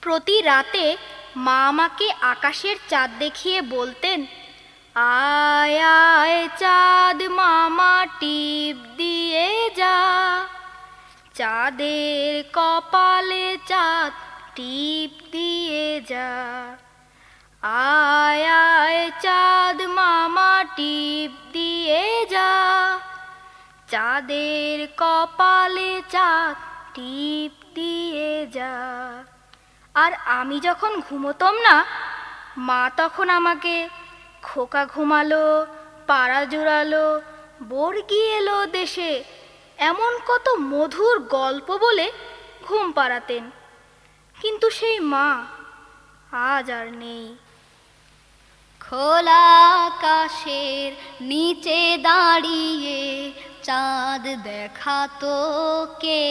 প্রতি রাতে মা আমাকে আকাশের চাঁদ দেখিয়ে বলতেন, আয় আয় চাঁদ মামা, টিপ দিয়ে যা। চাঁদের কপালে চাঁদ, টিপ দিয়ে যা। আয় আয় চাঁদ মামা, টিপ দিয়ে যা। চাঁদের কপালে চাঁদ, টিপ দিয়ে যা। আর আমি যখন ঘুমোতাম না, মা তখন আমাকে খোকা ঘুমালো, পাড়া জোড়ালো বর্গি এলো দেশে, এমন কত মধুর গল্প বলে ঘুম পাড়াতেন। কিন্তু সেই মা আজ আর নেই। খোলা আকাশের নিচে দাঁড়িয়ে চাঁদ দেখাতো কে?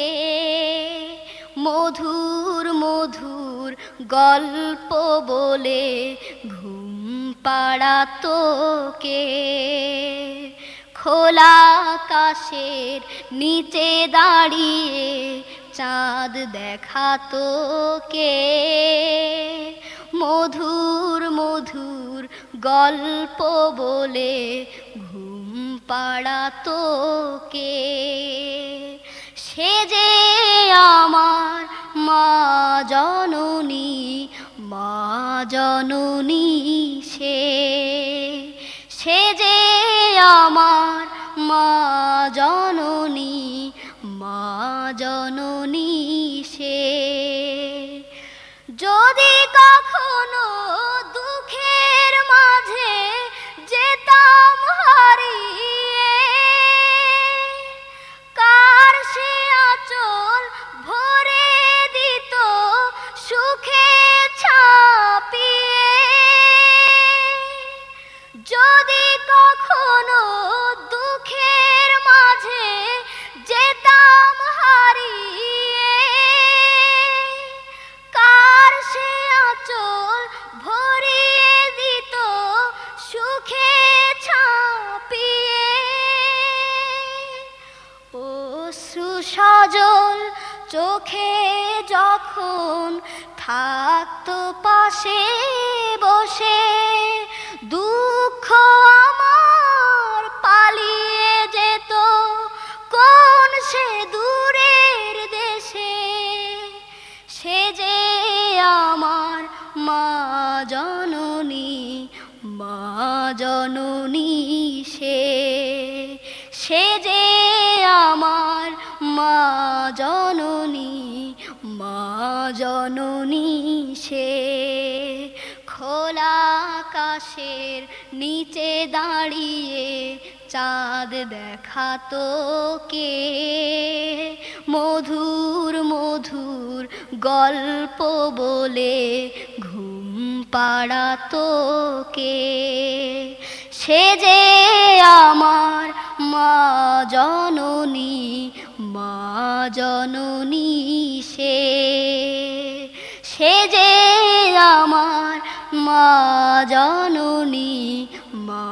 মধুর মধুর গল্প বলে ঘুম পাড়াতো কে? খোলা আকাশের নিচে দাঁড়িয়ে চাঁদ দেখাতো কে? মধুর মধুর গল্প বলে ঘুম পাড়াতো কে? সে যে জননী মা জননী সে সে যে আমার মা চোখে যখন থাকতো পাশে বসে, দুঃখ আমার পালিয়ে যেত কোন সে দূরের দেশে। সে যে আমার মা জননী মা জননী সে। সে যে জননী, মা জননী সে খোলা আকাশের নিচে দাঁড়িয়ে চাঁদ দেখাতো কে? মধুর মধুর গল্প বলে ঘুম পাড়াতো কে? সে যে আমার মা জননী মা জননী সে সে যে আমার মা জননী মা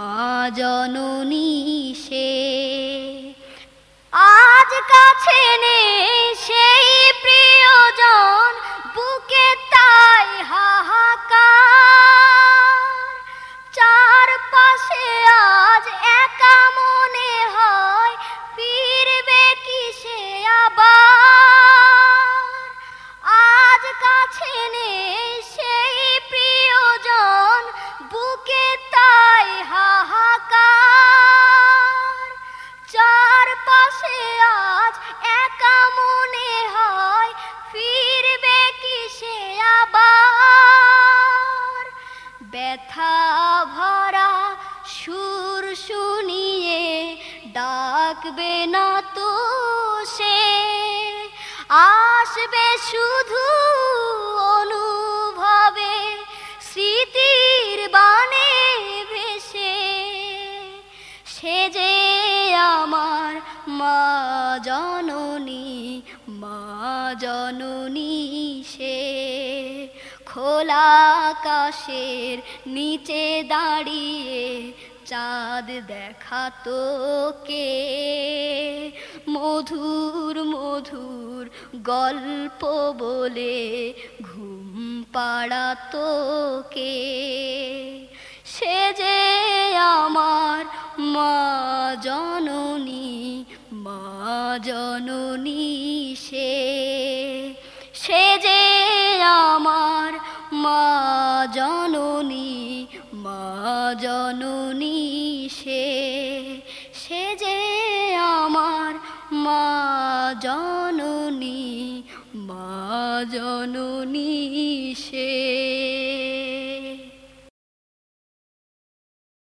জননী সে। আজ কাছে নেই ডাকবে না তো সে। আসবে শুধু অনুভবে, স্মৃতির বানে ভেসে। সে যে আমার মা জননী মা জননী সে। খোলা আকাশের নিচে দাঁড়িয়ে চাঁদ দেখাতো কে মধুর মধুর গল্প বলে ঘুম পাড়াতোকে সে যে আমার মা জননী মা জননী সে। সে যে আমার মা জননী সে সে যে আমার মা জননী মা জননী সে।